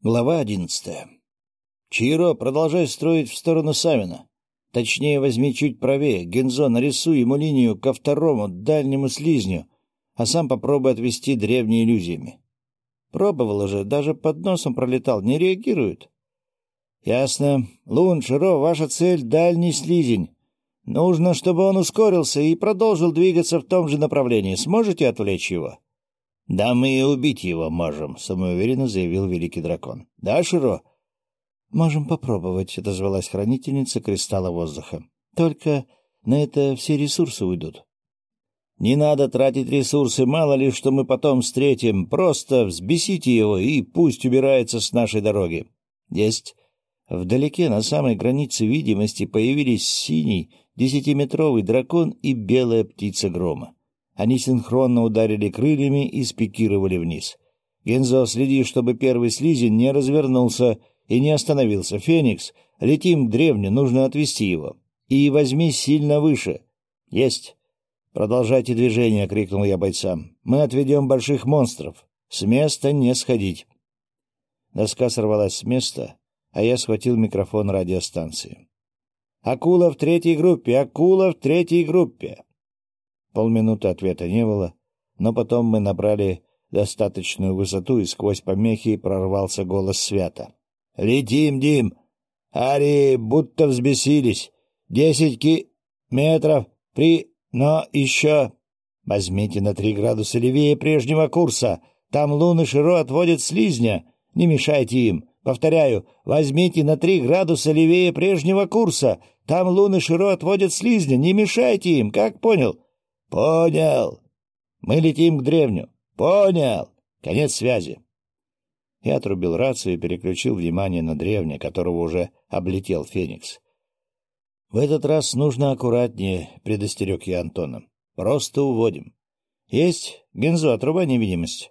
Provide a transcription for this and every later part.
Глава одиннадцатая. Чиро, продолжай строить в сторону Савина. Точнее, возьми чуть правее. Гензо, нарисуй ему линию ко второму, дальнему слизню, а сам попробуй отвести древние иллюзиями. Пробовал уже, даже под носом пролетал, не реагирует. Ясно. Лун, Широ, ваша цель — дальний слизень. Нужно, чтобы он ускорился и продолжил двигаться в том же направлении. Сможете отвлечь его? — Да мы и убить его можем, — самоуверенно заявил великий дракон. — Да, Широ? — Можем попробовать, — отозвалась хранительница кристалла воздуха. — Только на это все ресурсы уйдут. — Не надо тратить ресурсы, мало ли, что мы потом встретим. Просто взбесите его и пусть убирается с нашей дороги. — Есть. Вдалеке, на самой границе видимости, появились синий десятиметровый дракон и белая птица грома. Они синхронно ударили крыльями и спикировали вниз. «Гензо, следи, чтобы первый слизень не развернулся и не остановился. Феникс, летим к древню, нужно отвести его. И возьми сильно выше». «Есть». «Продолжайте движение», — крикнул я бойцам. «Мы отведем больших монстров. С места не сходить». Доска сорвалась с места, а я схватил микрофон радиостанции. «Акула в третьей группе! Акула в третьей группе!» Полминуты ответа не было, но потом мы набрали достаточную высоту, и сквозь помехи прорвался голос Свята. — Летим, Дим! Ари будто взбесились. Десять ки... метров при... но еще... Возьмите на три градуса левее прежнего курса. Там луны широ отводят слизня. Не мешайте им. Повторяю, возьмите на три градуса левее прежнего курса. Там луны широ отводят слизня. Не мешайте им. Как понял? «Понял. Мы летим к древню. Понял. Конец связи». Я отрубил рацию и переключил внимание на древня, которого уже облетел Феникс. «В этот раз нужно аккуратнее», — предостерег я Антона. «Просто уводим». «Есть. Гензо, отрубай невидимость».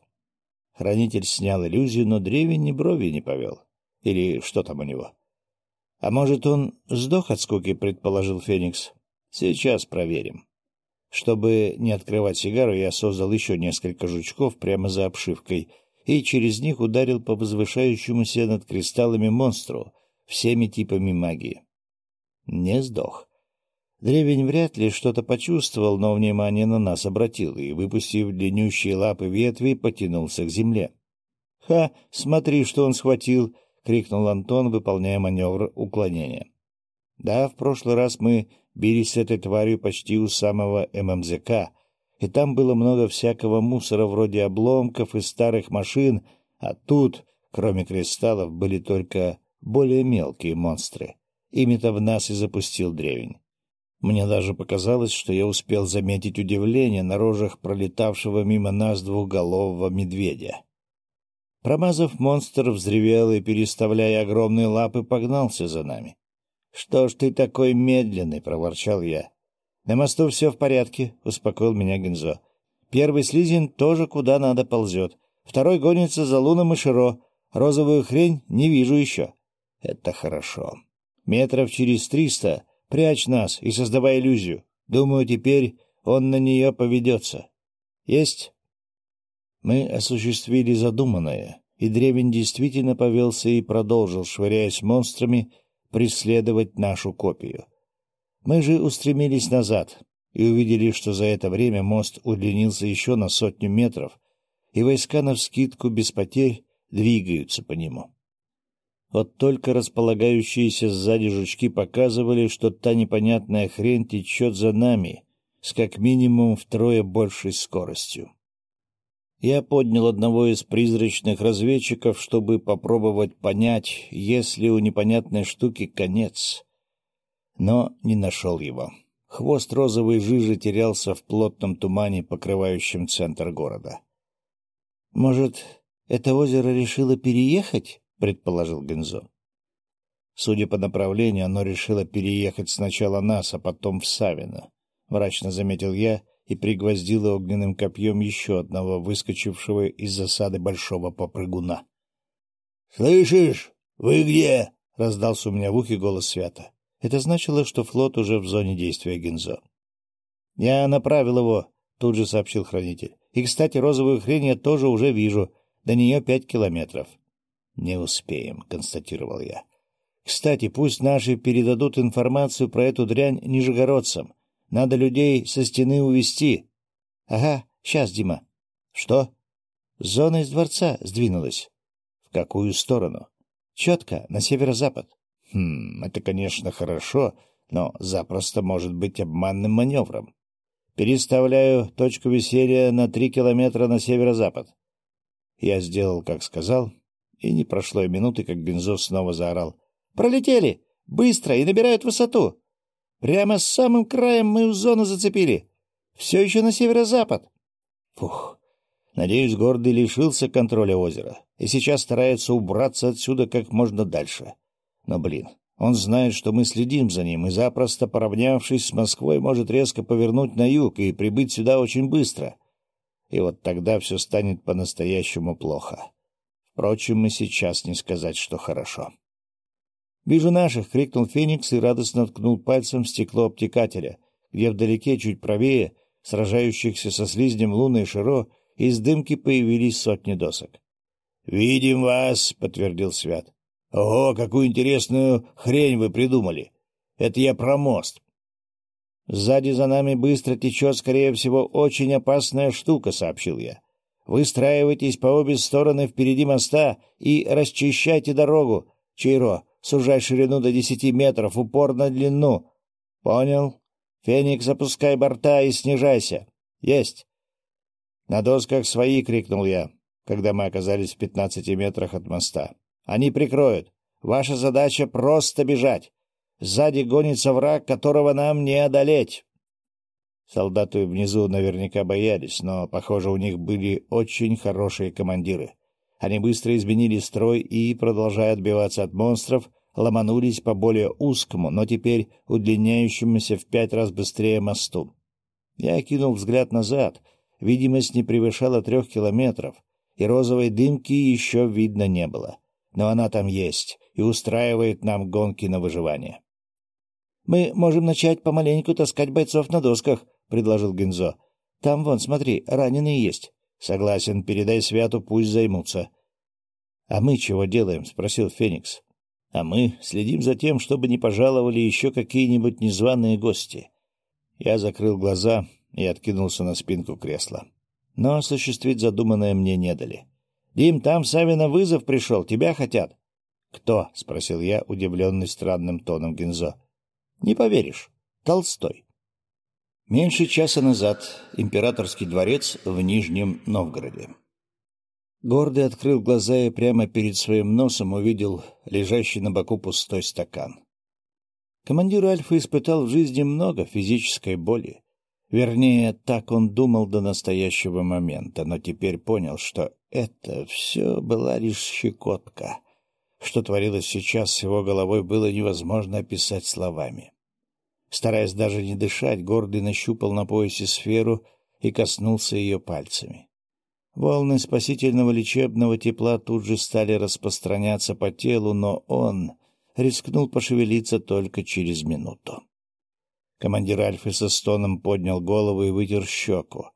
Хранитель снял иллюзию, но древень ни брови не повел. Или что там у него? «А может, он сдох от скуки?» — предположил Феникс. «Сейчас проверим». Чтобы не открывать сигару, я создал еще несколько жучков прямо за обшивкой и через них ударил по возвышающемуся над кристаллами монстру всеми типами магии. Не сдох. Древень вряд ли что-то почувствовал, но внимание на нас обратил и, выпустив длиннющие лапы ветви, потянулся к земле. — Ха! Смотри, что он схватил! — крикнул Антон, выполняя маневр уклонения. Да, в прошлый раз мы бились с этой тварью почти у самого ММЗК, и там было много всякого мусора вроде обломков и старых машин, а тут, кроме кристаллов, были только более мелкие монстры. Ими-то в нас и запустил древень. Мне даже показалось, что я успел заметить удивление на рожах пролетавшего мимо нас двухголового медведя. Промазав, монстр взревел и, переставляя огромные лапы, погнался за нами. «Что ж ты такой медленный?» — проворчал я. «На мосту все в порядке», — успокоил меня Гензо. «Первый слизень тоже куда надо ползет. Второй гонится за луном и широ. Розовую хрень не вижу еще». «Это хорошо. Метров через триста прячь нас и создавай иллюзию. Думаю, теперь он на нее поведется. Есть?» Мы осуществили задуманное, и древень действительно повелся и продолжил, швыряясь монстрами, — преследовать нашу копию. Мы же устремились назад и увидели, что за это время мост удлинился еще на сотню метров, и войска навскидку без потерь двигаются по нему. Вот только располагающиеся сзади жучки показывали, что та непонятная хрень течет за нами с как минимум втрое большей скоростью. Я поднял одного из призрачных разведчиков, чтобы попробовать понять, есть ли у непонятной штуки конец. Но не нашел его. Хвост розовой жижи терялся в плотном тумане, покрывающем центр города. — Может, это озеро решило переехать? — предположил Гензо. Судя по направлению, оно решило переехать сначала нас, а потом в Савино. Мрачно заметил я — и пригвоздила огненным копьем еще одного выскочившего из засады большого попрыгуна. — Слышишь? Вы где? — раздался у меня в ухе голос Свята. Это значило, что флот уже в зоне действия Гензо. — Я направил его, — тут же сообщил хранитель. — И, кстати, розовую хрень я тоже уже вижу. До нее пять километров. — Не успеем, констатировал я. Кстати, пусть наши передадут информацию про эту дрянь нижегородцам. Надо людей со стены увести. Ага, сейчас, Дима. Что? Зона из дворца сдвинулась. В какую сторону? Четко, на северо-запад. Хм, это, конечно, хорошо, но запросто может быть обманным маневром. Переставляю точку веселья на три километра на северо-запад. Я сделал, как сказал, и не прошло и минуты, как Бензов снова заорал. «Пролетели! Быстро! И набирают высоту! Прямо с самым краем мы в зону зацепили! Все еще на северо-запад!» Фух! Надеюсь, гордый лишился контроля озера и сейчас старается убраться отсюда как можно дальше. Но, блин, он знает, что мы следим за ним, и запросто, поравнявшись с Москвой, может резко повернуть на юг и прибыть сюда очень быстро. И вот тогда все станет по-настоящему плохо. Впрочем, и сейчас не сказать, что хорошо. «Вижу наших!» — крикнул Феникс и радостно ткнул пальцем в стекло обтекателя, где вдалеке, чуть правее, сражающихся со слизнем Луны и Широ, из дымки появились сотни досок. «Видим вас!» — подтвердил Свят. «Ого, какую интересную хрень вы придумали! Это я про мост!» «Сзади за нами быстро течет, скорее всего, очень опасная штука», — сообщил я. «Выстраивайтесь по обе стороны впереди моста и расчищайте дорогу. Чейро, сужай ширину до десяти метров, упор на длину. Понял? Феникс, запускай борта и снижайся. Есть!» «На досках свои!» — крикнул я, когда мы оказались в пятнадцати метрах от моста. «Они прикроют. Ваша задача — просто бежать. Сзади гонится враг, которого нам не одолеть!» Солдаты внизу наверняка боялись, но, похоже, у них были очень хорошие командиры. Они быстро изменили строй и, продолжая отбиваться от монстров, ломанулись по более узкому, но теперь удлиняющемуся в пять раз быстрее мосту. Я кинул взгляд назад — Видимость не превышала трех километров, и розовой дымки еще видно не было. Но она там есть и устраивает нам гонки на выживание. — Мы можем начать помаленьку таскать бойцов на досках, — предложил Гензо. — Там, вон, смотри, раненые есть. — Согласен, передай Святу, пусть займутся. — А мы чего делаем? — спросил Феникс. — А мы следим за тем, чтобы не пожаловали еще какие-нибудь незваные гости. Я закрыл глаза и откинулся на спинку кресла. Но осуществить задуманное мне не дали. «Дим, там Савина вызов пришел, тебя хотят». «Кто?» — спросил я, удивленный странным тоном Гензо. «Не поверишь. Толстой». Меньше часа назад императорский дворец в Нижнем Новгороде. Гордый открыл глаза и прямо перед своим носом увидел лежащий на боку пустой стакан. Командир Альфа испытал в жизни много физической боли. Вернее, так он думал до настоящего момента, но теперь понял, что это все была лишь щекотка. Что творилось сейчас с его головой, было невозможно описать словами. Стараясь даже не дышать, гордый нащупал на поясе сферу и коснулся ее пальцами. Волны спасительного лечебного тепла тут же стали распространяться по телу, но он рискнул пошевелиться только через минуту. Командир Альфы со стоном поднял голову и вытер щеку.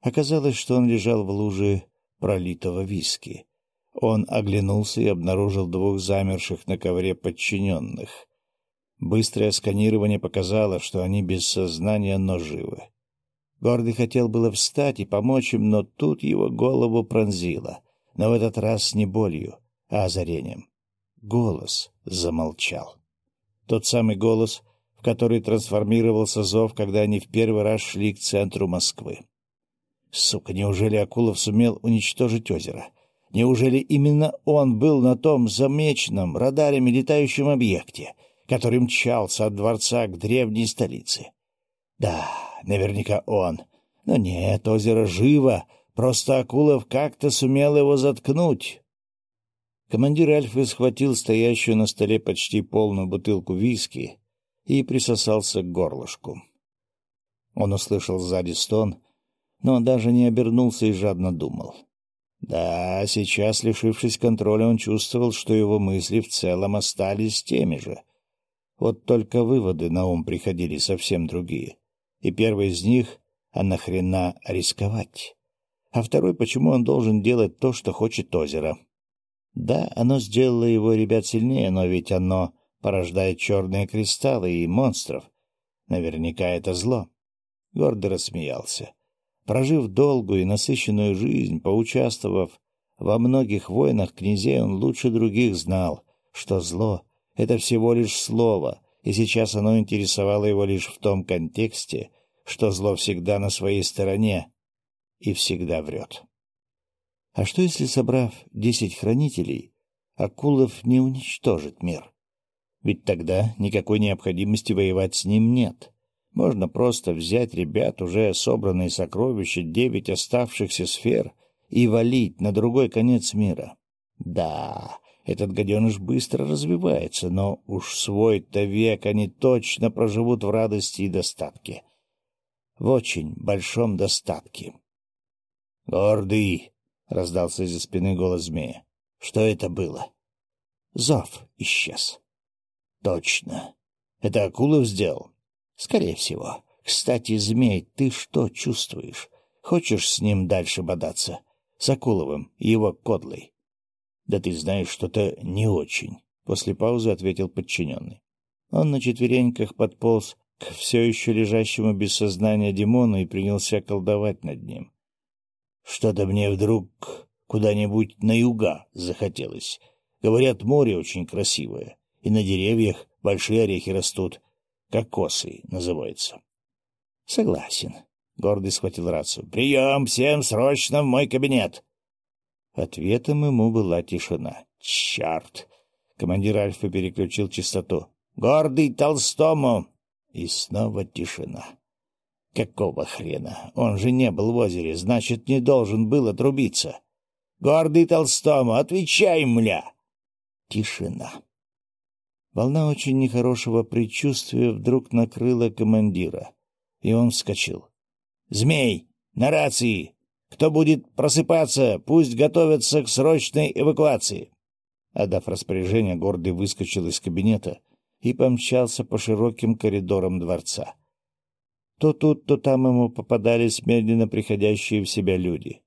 Оказалось, что он лежал в луже пролитого виски. Он оглянулся и обнаружил двух замерших на ковре подчиненных. Быстрое сканирование показало, что они без сознания, но живы. Гордый хотел было встать и помочь им, но тут его голову пронзило. Но в этот раз не болью, а озарением. Голос замолчал. Тот самый голос, который трансформировался зов, когда они в первый раз шли к центру Москвы. Сука, неужели Акулов сумел уничтожить озеро? Неужели именно он был на том замеченном радарами летающем объекте, который мчался от дворца к древней столице? Да, наверняка он. Но нет, озеро живо, просто Акулов как-то сумел его заткнуть. Командир Альфы схватил стоящую на столе почти полную бутылку виски и присосался к горлышку. Он услышал сзади стон, но он даже не обернулся и жадно думал. Да, сейчас, лишившись контроля, он чувствовал, что его мысли в целом остались теми же. Вот только выводы на ум приходили совсем другие. И первый из них — а нахрена рисковать? А второй — почему он должен делать то, что хочет озеро? Да, оно сделало его ребят сильнее, но ведь оно порождает черные кристаллы и монстров. Наверняка это зло. Гордо рассмеялся. Прожив долгую и насыщенную жизнь, поучаствовав во многих войнах князей, он лучше других знал, что зло — это всего лишь слово, и сейчас оно интересовало его лишь в том контексте, что зло всегда на своей стороне и всегда врет. А что, если, собрав десять хранителей, Акулов не уничтожит мир? Ведь тогда никакой необходимости воевать с ним нет. Можно просто взять ребят, уже собранные сокровища, девять оставшихся сфер, и валить на другой конец мира. Да, этот гаденыш быстро развивается, но уж свой-то век они точно проживут в радости и достатке. В очень большом достатке. — Гордый! — раздался из-за спины голос змея. — Что это было? Зов исчез. — Точно. Это Акулов сделал? — Скорее всего. Кстати, змей, ты что чувствуешь? Хочешь с ним дальше бодаться? С Акуловым и его кодлой? — Да ты знаешь, что-то не очень, — после паузы ответил подчиненный. Он на четвереньках подполз к все еще лежащему без сознания Димону и принялся колдовать над ним. Что-то мне вдруг куда-нибудь на юга захотелось. Говорят, море очень красивое, и на деревьях большие орехи растут. Кокосы называются. — Согласен. Гордый схватил рацию. — Прием! Всем срочно в мой кабинет! Ответом ему была тишина. «Черт!» Командир Альфа переключил частоту. «Гордый Толстому!» И снова тишина. «Какого хрена? Он же не был в озере, значит, не должен был отрубиться!» «Гордый Толстому! Отвечай, мля!» Тишина. Волна очень нехорошего предчувствия вдруг накрыла командира, и он вскочил. «Змей! На рации! Кто будет просыпаться, пусть готовятся к срочной эвакуации. Отдав распоряжение, Гордый выскочил из кабинета и помчался по широким коридорам дворца. То тут, то там ему попадались медленно приходящие в себя люди.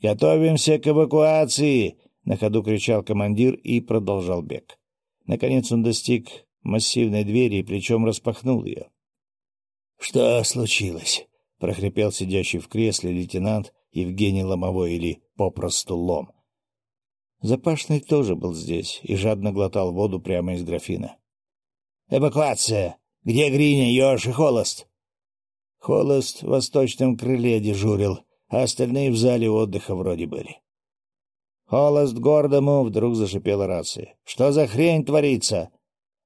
«Готовимся к эвакуации!» — на ходу кричал командир и продолжал бег. Наконец он достиг массивной двери плечом распахнул ее. «Что случилось?» — прохрипел сидящий в кресле лейтенант Евгений Ломовой или попросту Лом. Запашный тоже был здесь и жадно глотал воду прямо из графина. «Эвакуация! Где Гриня, Ёж и Холост?» Холост в восточном крыле дежурил, а остальные в зале отдыха вроде были. «Холост гордому!» — вдруг зашипела рация. «Что за хрень творится?»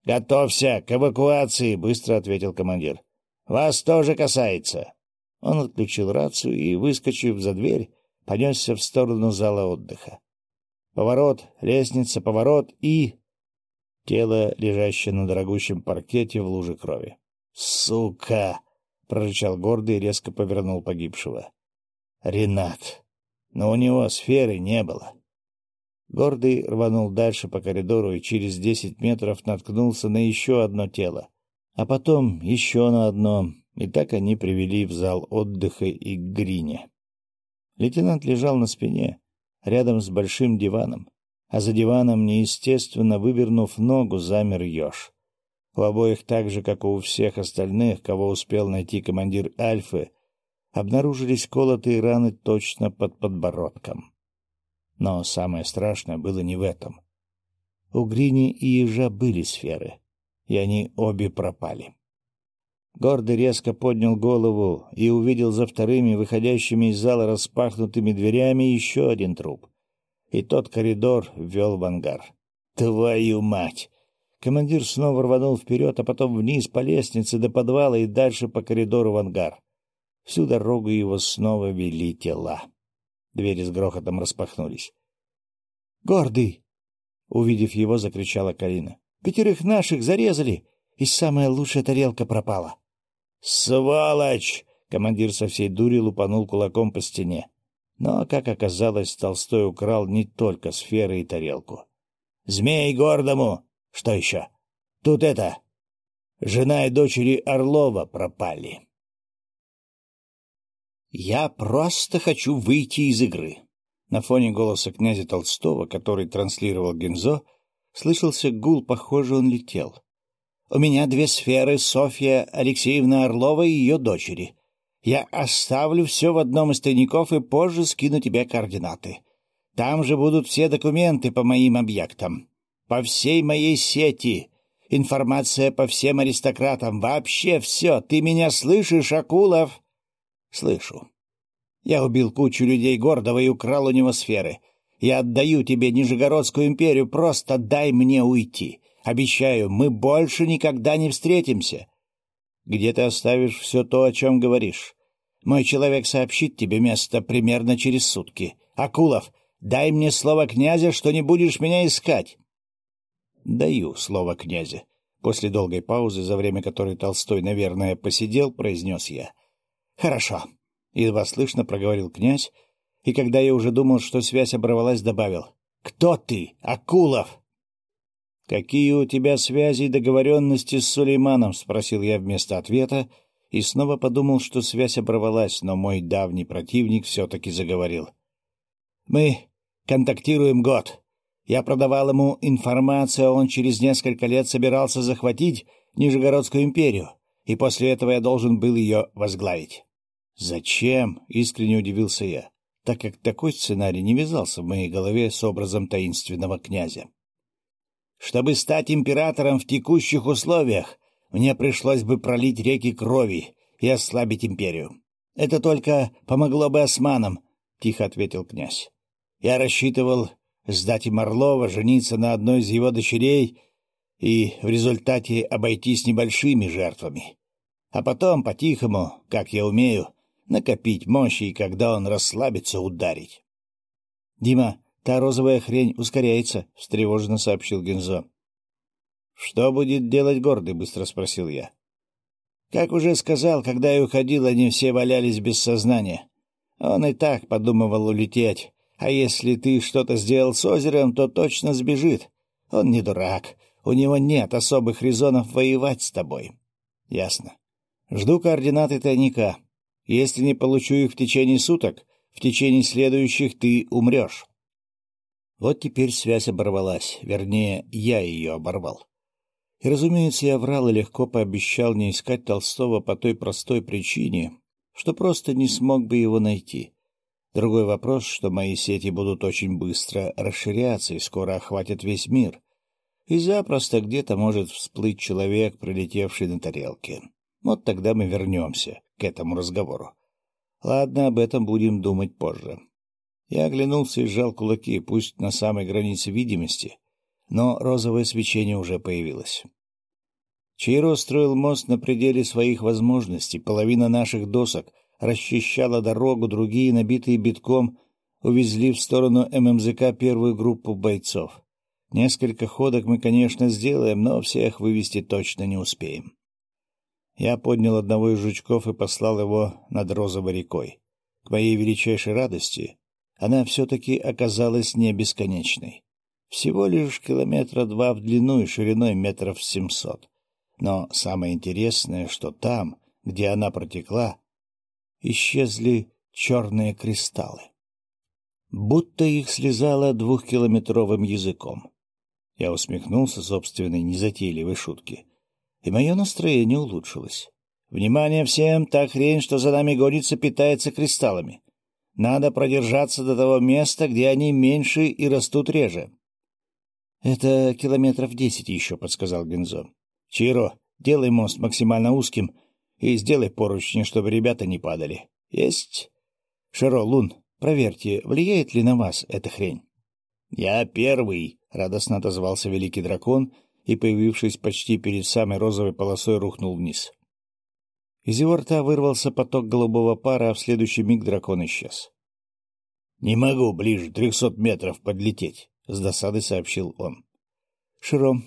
«Готовься к эвакуации!» — быстро ответил командир. «Вас тоже касается!» Он отключил рацию и, выскочив за дверь, понесся в сторону зала отдыха. Поворот, лестница, поворот и... Тело, лежащее на дорогущем паркете в луже крови. «Сука!» — прорычал гордый и резко повернул погибшего. «Ренат! Но у него сферы не было!» Гордый рванул дальше по коридору и через десять метров наткнулся на еще одно тело, а потом еще на одно, и так они привели в зал отдыха и к Грине. Лейтенант лежал на спине, рядом с большим диваном, а за диваном, неестественно вывернув ногу, замер еж. У обоих так же, как и у всех остальных, кого успел найти командир Альфы, обнаружились колотые раны точно под подбородком. Но самое страшное было не в этом. У Грини и ежа были сферы, и они обе пропали. Гордый резко поднял голову и увидел за вторыми, выходящими из зала распахнутыми дверями, еще один труп. И тот коридор ввел в ангар. «Твою мать!» Командир снова рванул вперед, а потом вниз по лестнице до подвала и дальше по коридору в ангар. Всю дорогу его снова вели тела. Двери с грохотом распахнулись. «Гордый!» Увидев его, закричала Карина. «Пятерых наших зарезали, и самая лучшая тарелка пропала!» «Сволочь!» — командир со всей дури лупанул кулаком по стене. Но, как оказалось, Толстой украл не только сферы и тарелку. «Змей гордому! Что еще? Тут это... Жена и дочери Орлова пропали». «Я просто хочу выйти из игры. На фоне голоса князя Толстого, который транслировал Гензо, слышался гул, похоже, он летел. «У меня две сферы, Софья Алексеевна Орлова и ее дочери. Я оставлю все в одном из тайников и позже скину тебе координаты. Там же будут все документы по моим объектам. По всей моей сети. Информация по всем аристократам. Вообще все. Ты меня слышишь, Акулов?» «Слышу. Я убил кучу людей гордого и украл у него сферы. Я отдаю тебе Нижегородскую империю, просто дай мне уйти. Обещаю, мы больше никогда не встретимся. Где ты оставишь все то, о чем говоришь? Мой человек сообщит тебе место примерно через сутки. Акулов, дай мне слово князя, что не будешь меня искать. Даю слово князя. После долгой паузы, за время которой Толстой, наверное, посидел, произнес я. Хорошо. Едва слышно проговорил князь, и когда я уже думал, что связь оборвалась, добавил. «Кто ты, Акулов?» «Какие у тебя связи и договоренности с Сулейманом?» — спросил я вместо ответа, и снова подумал, что связь оборвалась, но мой давний противник все-таки заговорил. «Мы контактируем год. Я продавал ему информацию, а он через несколько лет собирался захватить Нижегородскую империю, и после этого я должен был ее возглавить». «Зачем?» — искренне удивился я так как такой сценарий не вязался в моей голове с образом таинственного князя. Чтобы стать императором в текущих условиях, мне пришлось бы пролить реки крови и ослабить империю. Это только помогло бы османам, — тихо ответил князь. Я рассчитывал сдать им Орлова, жениться на одной из его дочерей и в результате обойтись небольшими жертвами. А потом, по-тихому, как я умею, накопить мощи и, когда он расслабится, ударить. — Дима, та розовая хрень ускоряется, — встревоженно сообщил Гензо. — Что будет делать гордый? — быстро спросил я. — Как уже сказал, когда я уходил, они все валялись без сознания. Он и так подумывал улететь. А если ты что-то сделал с озером, то точно сбежит. Он не дурак. У него нет особых резонов воевать с тобой. — Ясно. Жду координаты тайника. Если не получу их в течение суток, в течение следующих ты умрешь. Вот теперь связь оборвалась, вернее, я ее оборвал. И, разумеется, я врал и легко пообещал не искать Толстого по той простой причине, что просто не смог бы его найти. Другой вопрос, что мои сети будут очень быстро расширяться и скоро охватят весь мир. И запросто где-то может всплыть человек, прилетевший на тарелке. Вот тогда мы вернемся к этому разговору. Ладно, об этом будем думать позже. Я оглянулся и сжал кулаки, пусть на самой границе видимости, но розовое свечение уже появилось. Чейро строил мост на пределе своих возможностей, половина наших досок расчищала дорогу, другие, набитые битком, увезли в сторону ММЗК первую группу бойцов. Несколько ходок мы, конечно, сделаем, но всех вывести точно не успеем. Я поднял одного из жучков и послал его над Розовой рекой. К моей величайшей радости она все-таки оказалась не бесконечной. Всего лишь километра два в длину и шириной метров семьсот. Но самое интересное, что там, где она протекла, исчезли черные кристаллы. Будто их слезало двухкилометровым языком. Я усмехнулся собственной незатейливой шутки и мое настроение улучшилось. «Внимание всем! Та хрень, что за нами гонится, питается кристаллами. Надо продержаться до того места, где они меньше и растут реже». «Это километров десять еще», — подсказал Гензо. «Чиро, делай мост максимально узким и сделай поручни, чтобы ребята не падали. Есть? Широ, Лун, проверьте, влияет ли на вас эта хрень?» «Я первый», — радостно отозвался великий дракон — и, появившись почти перед самой розовой полосой, рухнул вниз. Из его рта вырвался поток голубого пара, а в следующий миг дракон исчез. — Не могу ближе трехсот метров подлететь, — с досадой сообщил он. — Широм,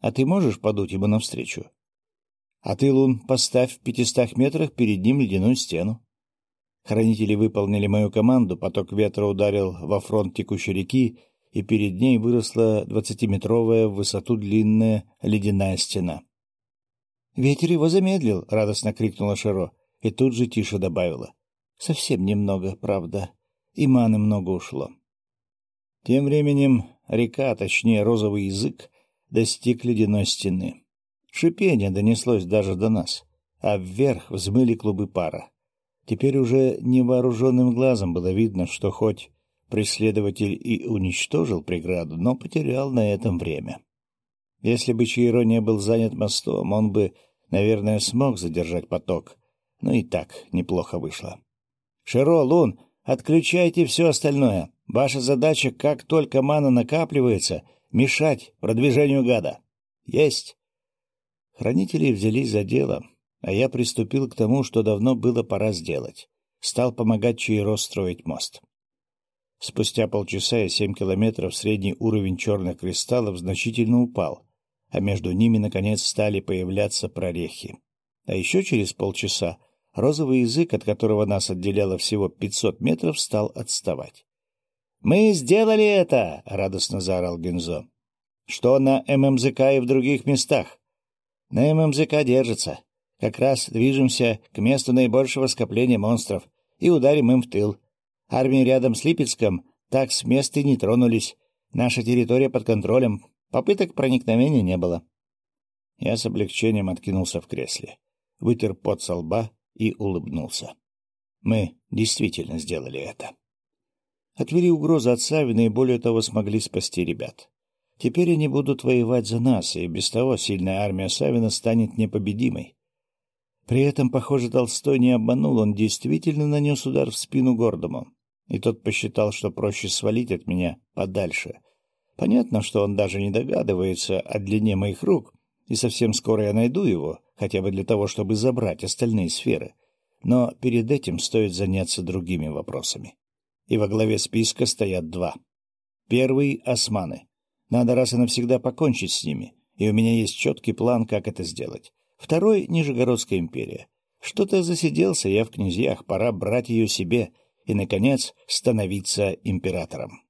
а ты можешь подуть ему навстречу? — А ты, Лун, поставь в пятистах метрах перед ним ледяную стену. Хранители выполнили мою команду, поток ветра ударил во фронт текущей реки, и перед ней выросла двадцатиметровая в высоту длинная ледяная стена. — Ветер его замедлил! — радостно крикнула Широ, и тут же тише добавила. — Совсем немного, правда. и маны много ушло. Тем временем река, точнее розовый язык, достиг ледяной стены. Шипение донеслось даже до нас, а вверх взмыли клубы пара. Теперь уже невооруженным глазом было видно, что хоть преследователь и уничтожил преграду, но потерял на этом время. Если бы Чиро не был занят мостом, он бы, наверное, смог задержать поток, но и так неплохо вышло. — Широ, Лун, отключайте все остальное. Ваша задача, как только мана накапливается, мешать продвижению гада. — Есть. Хранители взялись за дело, а я приступил к тому, что давно было пора сделать. Стал помогать Чиро строить мост. Спустя полчаса и семь километров средний уровень черных кристаллов значительно упал, а между ними, наконец, стали появляться прорехи. А еще через полчаса розовый язык, от которого нас отделяло всего 500 метров, стал отставать. «Мы сделали это!» — радостно заорал Гензо. «Что на ММЗК и в других местах?» «На ММЗК держится. Как раз движемся к месту наибольшего скопления монстров и ударим им в тыл. Армии рядом с Липецком так с места не тронулись. Наша территория под контролем. Попыток проникновения не было. Я с облегчением откинулся в кресле, вытер пот со лба и улыбнулся. Мы действительно сделали это. Отвели угрозы от Савина и, более того, смогли спасти ребят. Теперь они будут воевать за нас, и без того сильная армия Савина станет непобедимой. При этом, похоже, Толстой не обманул, он действительно нанес удар в спину гордому, и тот посчитал, что проще свалить от меня подальше. Понятно, что он даже не догадывается о длине моих рук, и совсем скоро я найду его, хотя бы для того, чтобы забрать остальные сферы. Но перед этим стоит заняться другими вопросами. И во главе списка стоят два. Первый — османы. Надо раз и навсегда покончить с ними, и у меня есть четкий план, как это сделать. Второй — Нижегородская империя. Что-то засиделся я в князьях, пора брать ее себе и, наконец, становиться императором.